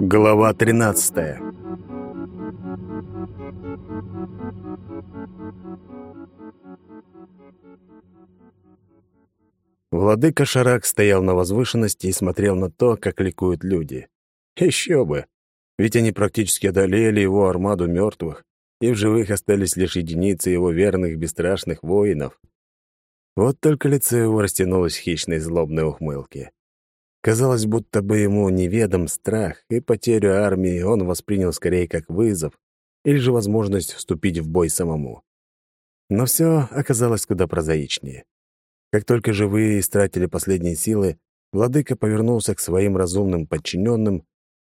Глава 13. Владыка Шарак стоял на возвышенности и смотрел на то, как ликуют люди. Еще бы! Ведь они практически одолели его армаду мертвых, и в живых остались лишь единицы его верных бесстрашных воинов. Вот только лицо его растянулось в хищной злобной ухмылке. Казалось, будто бы ему неведом страх, и потерю армии он воспринял скорее как вызов или же возможность вступить в бой самому. Но все оказалось куда прозаичнее. Как только живые истратили последние силы, владыка повернулся к своим разумным подчиненным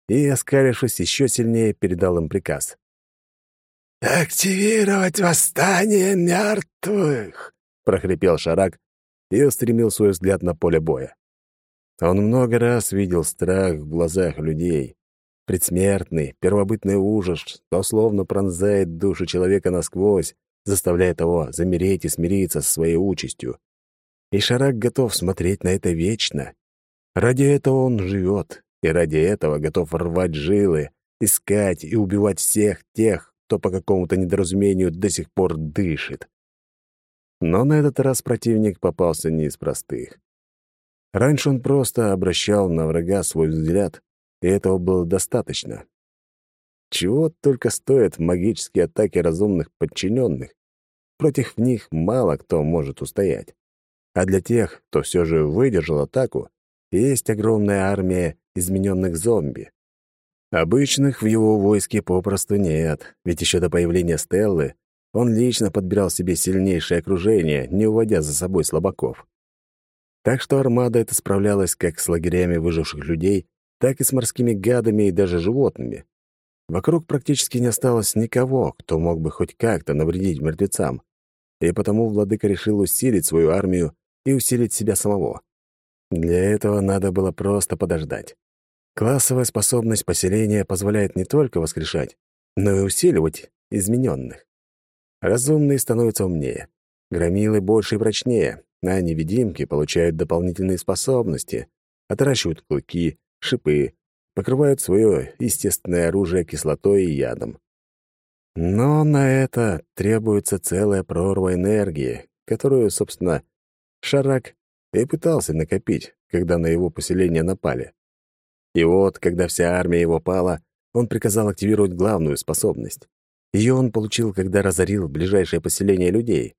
и, оскалившись еще сильнее, передал им приказ. «Активировать восстание мертвых!» — прохрипел Шарак и устремил свой взгляд на поле боя. Он много раз видел страх в глазах людей. Предсмертный, первобытный ужас, что словно пронзает душу человека насквозь, заставляя его замереть и смириться со своей участью. И Шарак готов смотреть на это вечно. Ради этого он живет, и ради этого готов рвать жилы, искать и убивать всех тех, кто по какому-то недоразумению до сих пор дышит. Но на этот раз противник попался не из простых. Раньше он просто обращал на врага свой взгляд, и этого было достаточно. Чего только стоят магические атаки разумных подчиненных. Против них мало кто может устоять. А для тех, кто все же выдержал атаку, есть огромная армия измененных зомби. Обычных в его войске попросту нет, ведь еще до появления Стеллы он лично подбирал себе сильнейшее окружение, не уводя за собой слабаков. Так что армада эта справлялась как с лагерями выживших людей, так и с морскими гадами и даже животными. Вокруг практически не осталось никого, кто мог бы хоть как-то навредить мертвецам, и потому владыка решил усилить свою армию и усилить себя самого. Для этого надо было просто подождать. Классовая способность поселения позволяет не только воскрешать, но и усиливать измененных. Разумные становятся умнее, громилы больше и прочнее, а невидимки получают дополнительные способности, отращивают клыки, шипы, покрывают свое естественное оружие кислотой и ядом. Но на это требуется целая прорва энергии, которую, собственно, Шарак и пытался накопить, когда на его поселение напали. И вот, когда вся армия его пала, он приказал активировать главную способность. Ее он получил, когда разорил ближайшее поселение людей.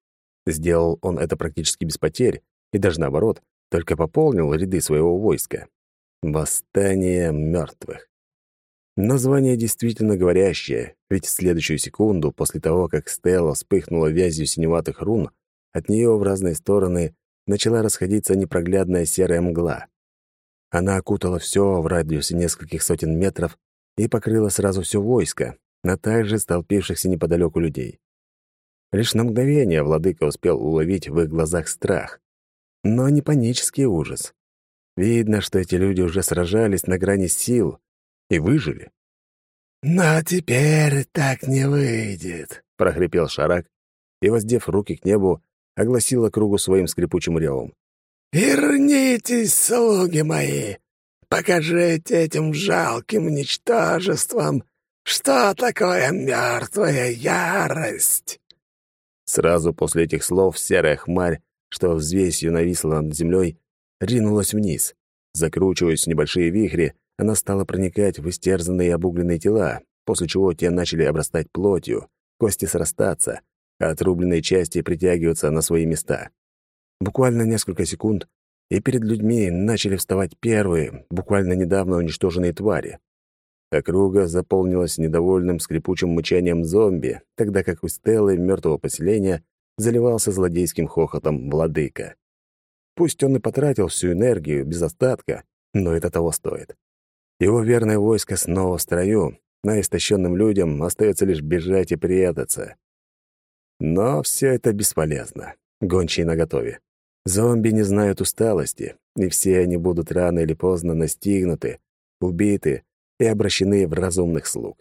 Сделал он это практически без потерь, и даже наоборот, только пополнил ряды своего войска. Восстание мертвых. Название действительно говорящее, ведь в следующую секунду, после того, как Стелла вспыхнула вязью синеватых рун, от нее в разные стороны начала расходиться непроглядная серая мгла. Она окутала все в радиусе нескольких сотен метров и покрыла сразу все войско, а также столпившихся неподалеку людей. Лишь на мгновение владыка успел уловить в их глазах страх, но не панический ужас. Видно, что эти люди уже сражались на грани сил и выжили. «Но теперь так не выйдет», — прохрипел Шарак и, воздев руки к небу, огласил округу своим скрипучим ревом. «Вернитесь, слуги мои! Покажите этим жалким ничтожествам, что такое мертвая ярость!» Сразу после этих слов серая хмарь, что взвесью нависла над землей, ринулась вниз. Закручиваясь в небольшие вихри, она стала проникать в истерзанные и обугленные тела, после чего те начали обрастать плотью, кости срастаться, а отрубленные части притягиваться на свои места. Буквально несколько секунд, и перед людьми начали вставать первые, буквально недавно уничтоженные твари. Округа заполнилась недовольным скрипучим мычанием зомби, тогда как у Стеллы мертвого поселения заливался злодейским хохотом владыка. Пусть он и потратил всю энергию без остатка, но это того стоит. Его верное войско снова в строю, а истощенным людям остается лишь бежать и прятаться. Но все это бесполезно. Гончие наготове. Зомби не знают усталости, и все они будут рано или поздно настигнуты, убиты и обращены в разумных слуг.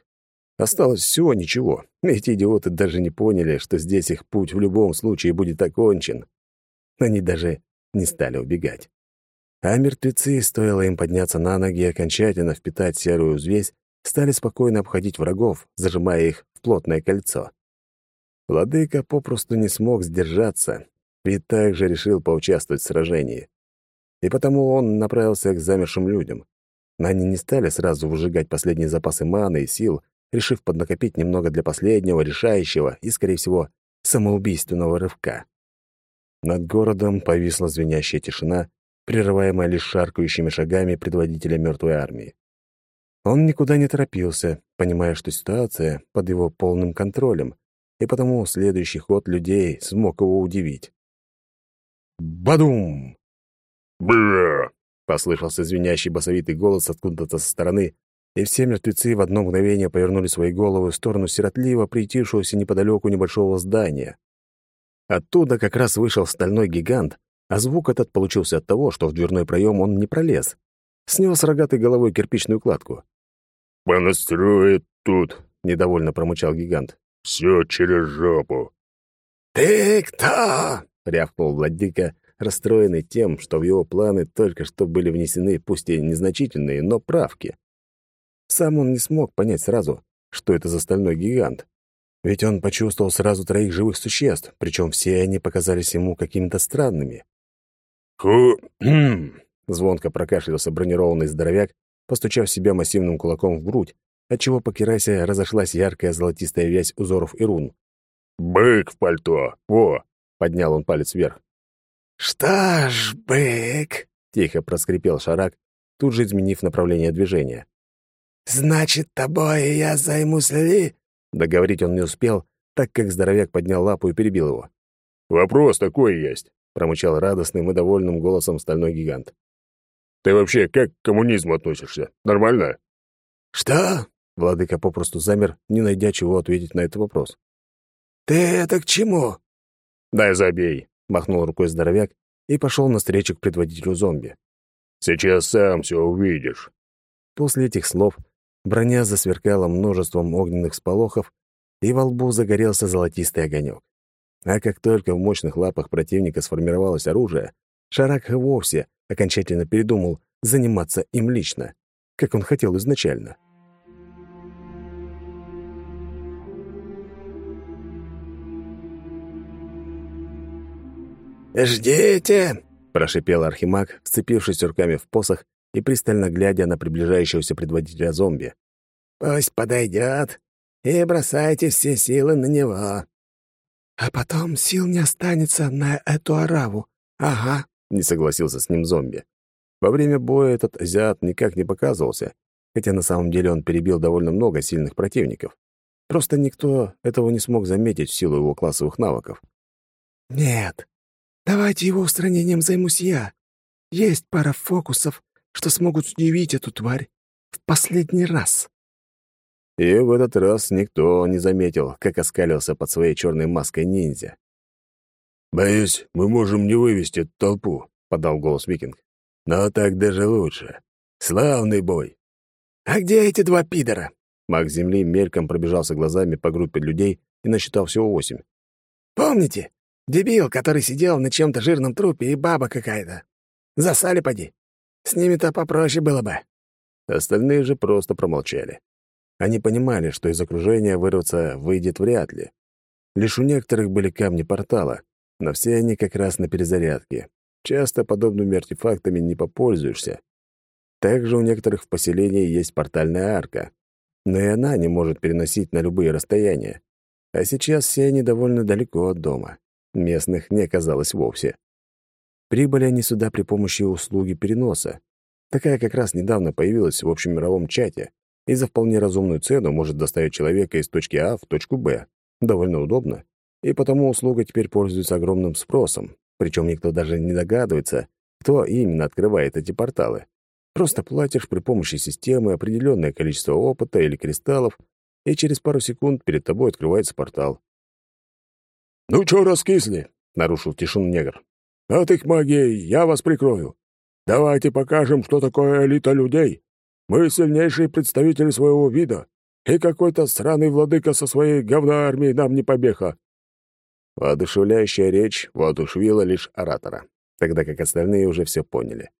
Осталось всего ничего. Эти идиоты даже не поняли, что здесь их путь в любом случае будет окончен. Они даже не стали убегать. А мертвецы, стоило им подняться на ноги и окончательно впитать серую взвесь, стали спокойно обходить врагов, зажимая их в плотное кольцо. Владыка попросту не смог сдержаться и также решил поучаствовать в сражении. И потому он направился к замершим людям. Но они не стали сразу выжигать последние запасы маны и сил, решив поднакопить немного для последнего, решающего и, скорее всего, самоубийственного рывка. Над городом повисла звенящая тишина, прерываемая лишь шаркающими шагами предводителя мертвой армии. Он никуда не торопился, понимая, что ситуация под его полным контролем, и потому следующий ход людей смог его удивить. «Бадум!» «Бля!» — послышался звенящий басовитый голос откуда-то со стороны, и все мертвецы в одно мгновение повернули свои головы в сторону сиротливо притившегося неподалеку небольшого здания. Оттуда как раз вышел стальной гигант, а звук этот получился от того, что в дверной проем он не пролез. Снес рогатой головой кирпичную кладку. «Понастроит тут», — недовольно промычал гигант. «Все через жопу». «Ты кто?» — рявкнул владыка, расстроенный тем, что в его планы только что были внесены пусть и незначительные, но правки. Сам он не смог понять сразу, что это за стальной гигант. Ведь он почувствовал сразу троих живых существ, причем все они показались ему какими-то странными. «Ху... Звонко прокашлялся бронированный здоровяк, постучав себя массивным кулаком в грудь, отчего по керасе разошлась яркая золотистая вязь узоров и рун. «Бык в пальто! Во!» — поднял он палец вверх. «Что ж, бык!» — тихо проскрипел Шарак, тут же изменив направление движения. «Значит, тобой я займусь ли?» Договорить он не успел, так как здоровяк поднял лапу и перебил его. «Вопрос такой есть», — промычал радостным и довольным голосом стальной гигант. «Ты вообще как к коммунизму относишься? Нормально?» «Что?» — владыка попросту замер, не найдя чего ответить на этот вопрос. «Ты это к чему?» «Дай забей», — махнул рукой здоровяк и пошел навстречу к предводителю зомби. «Сейчас сам все увидишь». После этих слов броня засверкала множеством огненных сполохов, и во лбу загорелся золотистый огонек. А как только в мощных лапах противника сформировалось оружие, Шарак и вовсе окончательно передумал заниматься им лично, как он хотел изначально. «Ждите!» — прошипел Архимаг, вцепившись руками в посох и пристально глядя на приближающегося предводителя зомби. «Пусть подойдет, и бросайте все силы на него». «А потом сил не останется на эту ораву. Ага», — не согласился с ним зомби. Во время боя этот азиат никак не показывался, хотя на самом деле он перебил довольно много сильных противников. Просто никто этого не смог заметить в силу его классовых навыков. «Нет, давайте его устранением займусь я. Есть пара фокусов, что смогут удивить эту тварь в последний раз». И в этот раз никто не заметил, как оскалился под своей черной маской ниндзя. «Боюсь, мы можем не вывести эту толпу», — подал голос викинг. «Но так даже лучше. Славный бой!» «А где эти два пидора?» Маг Земли мельком пробежался глазами по группе людей и насчитал всего восемь. «Помните? Дебил, который сидел на чем-то жирном трупе и баба какая-то. Засали поди. С ними-то попроще было бы». Остальные же просто промолчали. Они понимали, что из окружения вырваться выйдет вряд ли. Лишь у некоторых были камни портала, но все они как раз на перезарядке. Часто подобными артефактами не попользуешься. Также у некоторых в поселении есть портальная арка, но и она не может переносить на любые расстояния. А сейчас все они довольно далеко от дома. Местных не оказалось вовсе. Прибыли они сюда при помощи услуги переноса. Такая как раз недавно появилась в общемировом чате и за вполне разумную цену может доставить человека из точки А в точку Б. Довольно удобно. И потому услуга теперь пользуется огромным спросом. Причем никто даже не догадывается, кто именно открывает эти порталы. Просто платишь при помощи системы определенное количество опыта или кристаллов, и через пару секунд перед тобой открывается портал. «Ну чё раскисли?» — нарушил тишину негр. «От их магии я вас прикрою. Давайте покажем, что такое элита людей. Мы сильнейшие представители своего вида, и какой-то сраный владыка со своей говноармией нам не побеха». Воодушевляющая речь воодушевила лишь оратора, тогда как остальные уже все поняли.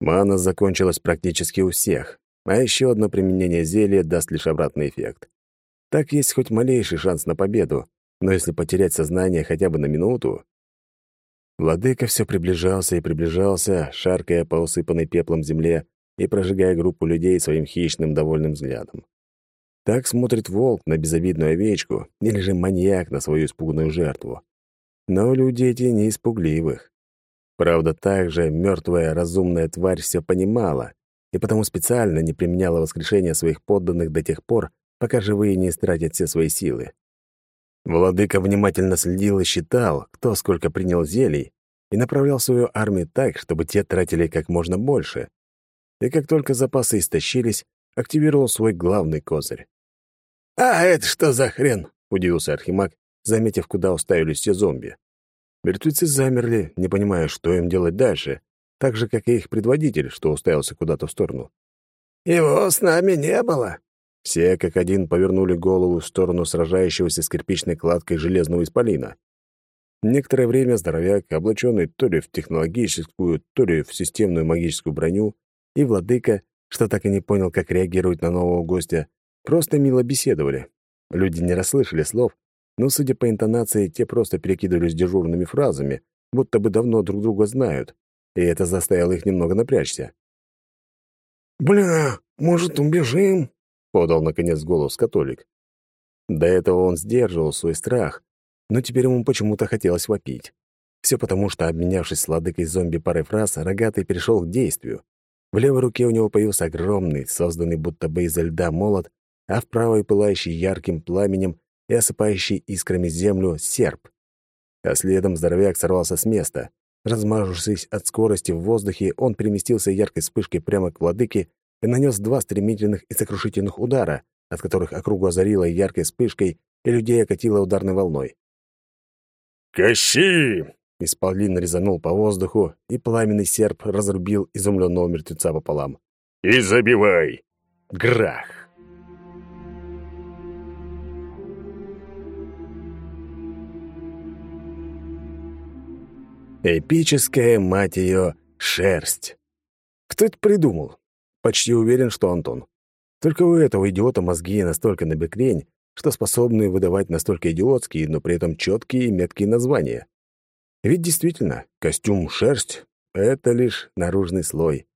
Мана закончилась практически у всех, а еще одно применение зелья даст лишь обратный эффект. Так есть хоть малейший шанс на победу, но если потерять сознание хотя бы на минуту... Владыка все приближался и приближался, шаркая по усыпанной пеплом земле и прожигая группу людей своим хищным довольным взглядом. Так смотрит волк на безобидную овечку или же маньяк на свою испуганную жертву. Но люди эти не испугливых. Правда, также мертвая разумная тварь все понимала и потому специально не применяла воскрешение своих подданных до тех пор, пока живые не истратят все свои силы. Владыка внимательно следил и считал, кто сколько принял зелий, и направлял свою армию так, чтобы те тратили как можно больше. И как только запасы истощились, активировал свой главный козырь. «А это что за хрен?» — удивился Архимаг, заметив, куда уставились все зомби. Мертвецы замерли, не понимая, что им делать дальше, так же, как и их предводитель, что уставился куда-то в сторону. «Его с нами не было», все как один повернули голову в сторону сражающегося с кирпичной кладкой железного исполина. Некоторое время здоровяк, облаченный то ли в технологическую, то ли в системную магическую броню, и владыка, что так и не понял, как реагировать на нового гостя, просто мило беседовали. Люди не расслышали слов, но, судя по интонации, те просто перекидывались дежурными фразами, будто бы давно друг друга знают, и это заставило их немного напрячься. «Бля, может, убежим?» — подал, наконец, голос католик. До этого он сдерживал свой страх, но теперь ему почему-то хотелось вопить. Все потому, что, обменявшись с ладыкой зомби парой фраз, рогатый перешел к действию. В левой руке у него появился огромный, созданный будто бы изо льда молот, а в правой пылающий ярким пламенем и осыпающий искрами землю серп. А следом здоровяк сорвался с места. Размажившись от скорости в воздухе, он переместился яркой вспышкой прямо к владыке и нанес два стремительных и сокрушительных удара, от которых округу озарило яркой вспышкой и людей окатило ударной волной. «Кащи!» — Исполин резанул по воздуху, и пламенный серп разрубил изумленного мертвеца пополам. «И забивай!» Грах! Эпическая, мать ее, шерсть. Кто это придумал? Почти уверен, что Антон. Только у этого идиота мозги настолько набекрень, что способны выдавать настолько идиотские, но при этом четкие и меткие названия. Ведь действительно, костюм «шерсть» — это лишь наружный слой.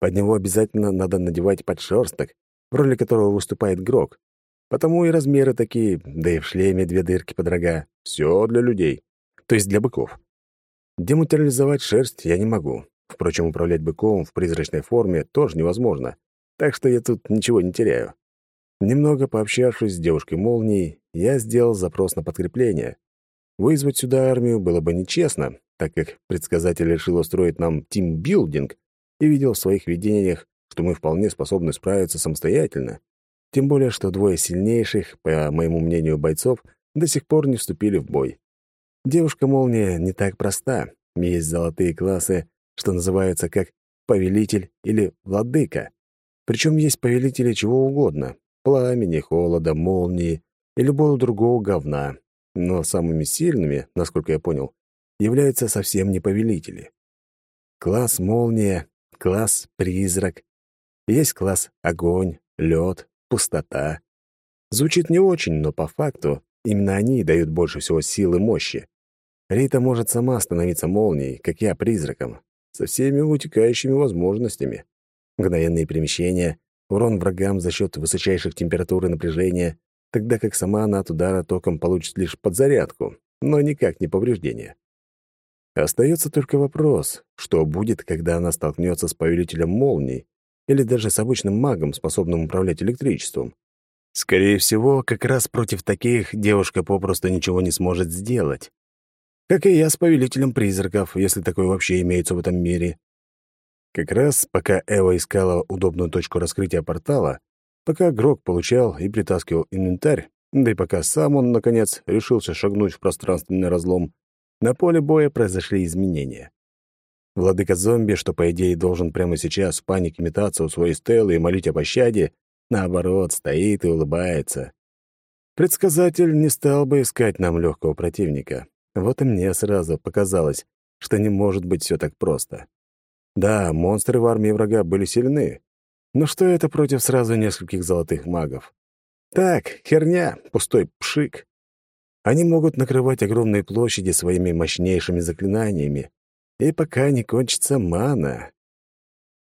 Под него обязательно надо надевать подшерсток, в роли которого выступает Грок. Потому и размеры такие, да и в шлеме две дырки под рога. Все для людей. То есть для быков. Дематериализовать шерсть я не могу. Впрочем, управлять быком в призрачной форме тоже невозможно, так что я тут ничего не теряю. Немного пообщавшись с девушкой-молнией, я сделал запрос на подкрепление. Вызвать сюда армию было бы нечестно, так как предсказатель решил устроить нам тимбилдинг и видел в своих видениях, что мы вполне способны справиться самостоятельно. Тем более, что двое сильнейших, по моему мнению, бойцов до сих пор не вступили в бой. Девушка-молния не так проста. Есть золотые классы, что называются как повелитель или владыка. Причем есть повелители чего угодно — пламени, холода, молнии и любого другого говна. Но самыми сильными, насколько я понял, являются совсем не повелители. Класс молния, класс призрак. Есть класс огонь, лед, пустота. Звучит не очень, но по факту именно они дают больше всего сил и мощи. Рита может сама становиться молнией, как я призраком, со всеми вытекающими возможностями. Мгновенные перемещения, урон врагам за счет высочайших температур и напряжения, тогда как сама она от удара током получит лишь подзарядку, но никак не повреждение. Остается только вопрос, что будет, когда она столкнется с повелителем молний или даже с обычным магом, способным управлять электричеством. Скорее всего, как раз против таких девушка попросту ничего не сможет сделать. Как и я с повелителем призраков, если такое вообще имеется в этом мире. Как раз пока Эва искала удобную точку раскрытия портала, пока Грок получал и притаскивал инвентарь, да и пока сам он, наконец, решился шагнуть в пространственный разлом, на поле боя произошли изменения. Владыка зомби, что, по идее, должен прямо сейчас в панике метаться у своей стелы и молить о пощаде, наоборот, стоит и улыбается. Предсказатель не стал бы искать нам легкого противника. Вот и мне сразу показалось, что не может быть все так просто. Да, монстры в армии врага были сильны. Но что это против сразу нескольких золотых магов? Так, херня, пустой пшик. Они могут накрывать огромные площади своими мощнейшими заклинаниями, и пока не кончится мана.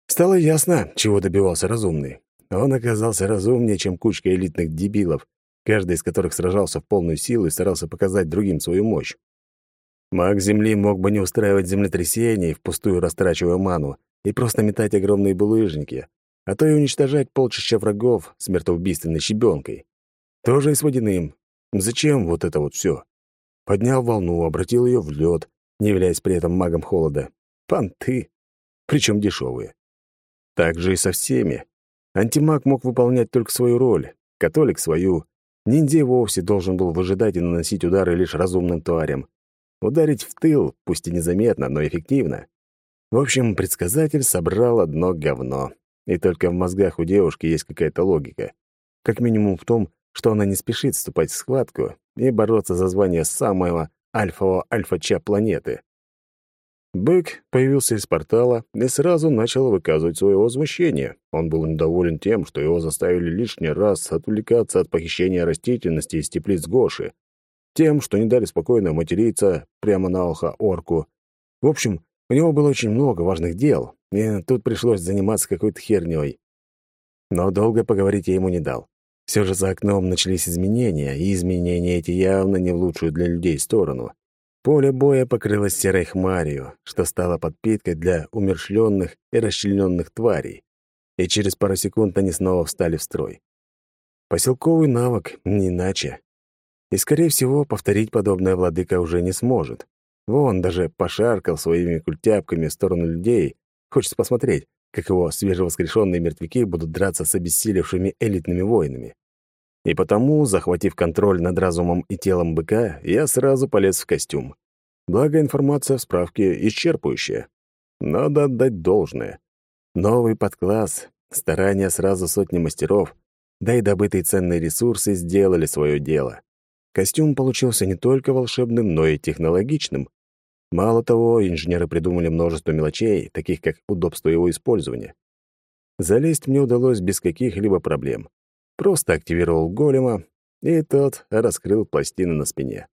Стало ясно, чего добивался разумный. Он оказался разумнее, чем кучка элитных дебилов, каждый из которых сражался в полную силу и старался показать другим свою мощь. Маг Земли мог бы не устраивать землетрясений, впустую растрачивая ману, и просто метать огромные булыжники, а то и уничтожать полчища врагов смертоубийственной щебенкой. Тоже и с водяным. Зачем вот это вот все? Поднял волну, обратил ее в лед, не являясь при этом магом холода. Понты. Причем дешевые. Так же и со всеми. Антимаг мог выполнять только свою роль, католик — свою. Ниндзя вовсе должен был выжидать и наносить удары лишь разумным тварям. Ударить в тыл, пусть и незаметно, но эффективно. В общем, предсказатель собрал одно говно. И только в мозгах у девушки есть какая-то логика. Как минимум в том, что она не спешит вступать в схватку и бороться за звание самого альфового альфа-ча планеты. Бык появился из портала и сразу начал выказывать свое возмущение. Он был недоволен тем, что его заставили лишний раз отвлекаться от похищения растительности из теплиц Гоши, тем, что не дали спокойно материться прямо на ухо орку. В общем, у него было очень много важных дел, и тут пришлось заниматься какой-то херней. Но долго поговорить я ему не дал. Все же за окном начались изменения, и изменения эти явно не в лучшую для людей сторону. Поле боя покрылось серой хмарью, что стало подпиткой для умершленных и расчлененных тварей, и через пару секунд они снова встали в строй. Поселковый навык, не иначе. И, скорее всего, повторить подобное владыка уже не сможет. Вон даже пошаркал своими культяпками в сторону людей, хочется посмотреть, как его свежевоскрешенные мертвяки будут драться с обессилевшими элитными воинами. И потому, захватив контроль над разумом и телом быка, я сразу полез в костюм. Благо, информация в справке исчерпывающая. Надо отдать должное. Новый подкласс, старания сразу сотни мастеров, да и добытые ценные ресурсы сделали свое дело. Костюм получился не только волшебным, но и технологичным. Мало того, инженеры придумали множество мелочей, таких как удобство его использования. Залезть мне удалось без каких-либо проблем. Просто активировал голема, и тот раскрыл пластины на спине.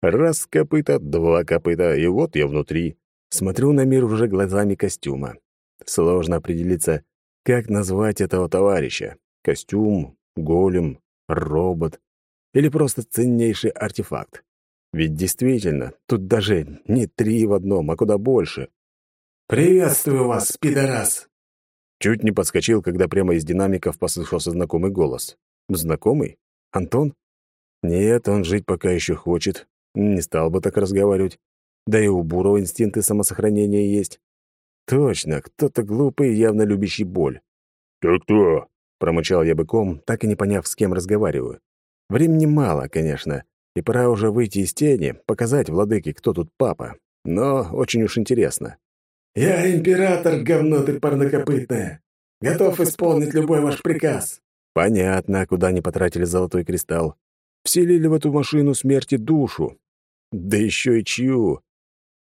Раз копыта, два копыта, и вот я внутри. Смотрю на мир уже глазами костюма. Сложно определиться, как назвать этого товарища. Костюм, голем, робот или просто ценнейший артефакт. Ведь действительно, тут даже не три в одном, а куда больше. «Приветствую вас, пидорас!» Чуть не подскочил, когда прямо из динамиков послышался знакомый голос. Знакомый? Антон? Нет, он жить пока еще хочет. Не стал бы так разговаривать. Да и у Бурова инстинкты самосохранения есть. Точно, кто-то глупый, явно любящий боль. «Ты кто?» — промычал я быком, так и не поняв, с кем разговариваю. Времени мало, конечно, и пора уже выйти из тени, показать владыке, кто тут папа. Но очень уж интересно. «Я император, говно ты парнокопытное! Готов исполнить любой ваш приказ!» Понятно, куда они потратили золотой кристалл. Вселили в эту машину смерти душу. Да еще и чью.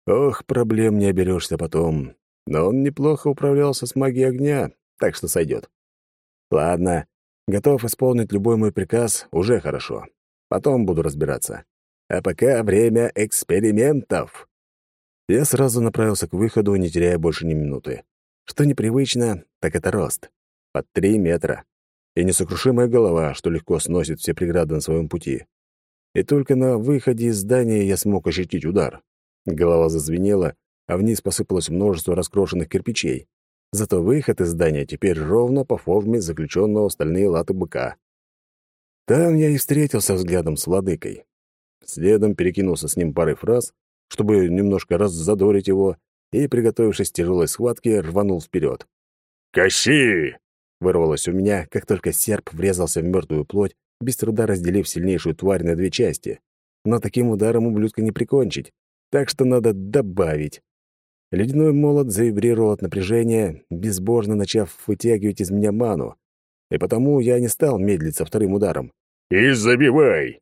Ох, проблем не оберешься потом. Но он неплохо управлялся с магией огня, так что сойдет. Ладно, готов исполнить любой мой приказ, уже хорошо. Потом буду разбираться. А пока время экспериментов. Я сразу направился к выходу, не теряя больше ни минуты. Что непривычно, так это рост. Под три метра. И несокрушимая голова, что легко сносит все преграды на своем пути. И только на выходе из здания я смог ощутить удар. Голова зазвенела, а вниз посыпалось множество раскрошенных кирпичей. Зато выход из здания теперь ровно по форме заключенного в стальные латы быка. Там я и встретился взглядом с владыкой. Следом перекинулся с ним парой фраз, чтобы немножко раззадорить его, и, приготовившись к тяжелой схватке, рванул вперед. «Кощи!» — вырвалось у меня, как только серп врезался в мертвую плоть, без труда разделив сильнейшую тварь на две части. Но таким ударом ублюдка не прикончить, так что надо добавить. Ледяной молот завибрировал от напряжения, безбожно начав вытягивать из меня ману. И потому я не стал медлить со вторым ударом. «И забивай!»